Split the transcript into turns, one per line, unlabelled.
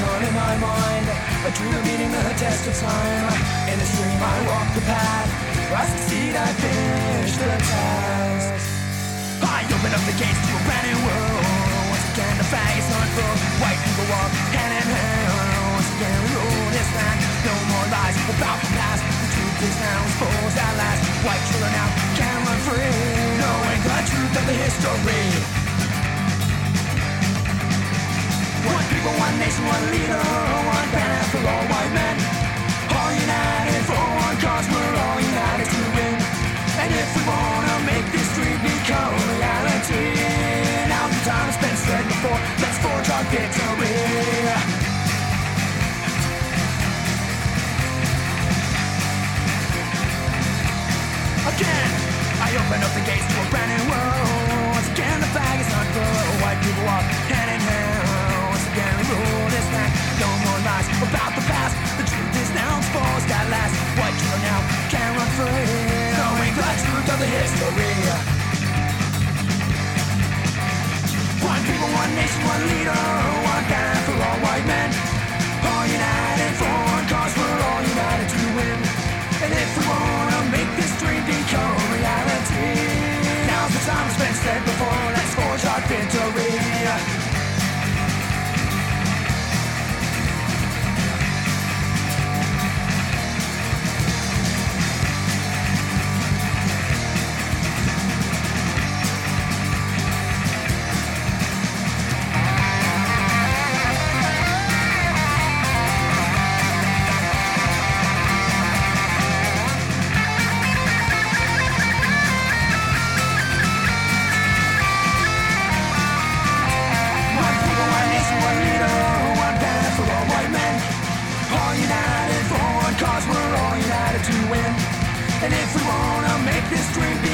my mind. A dream of meeting the test of time. In this dream I walk the path. I succeed, I finish the task. I open up the gates to a brand new world. Once again, the fag is on full. White people walk hand in hand. Once again, we rule this land. No more lies about the past. The truth is now exposed at last. White children now can run free, knowing the truth of the history. One leader, one banner for all white men. All united for one cause, we're all united to win. And if we wanna make this dream become reality, now the time has been said before, let's forge our victory. Again, I open up the gates to a brand new world. Of the history. One people, one nation, one leader, one banner for all white men. All united for one cause, we're all united to win. And if we wanna make this dream become reality, now's the time it's been said before. And if we wanna make this dream be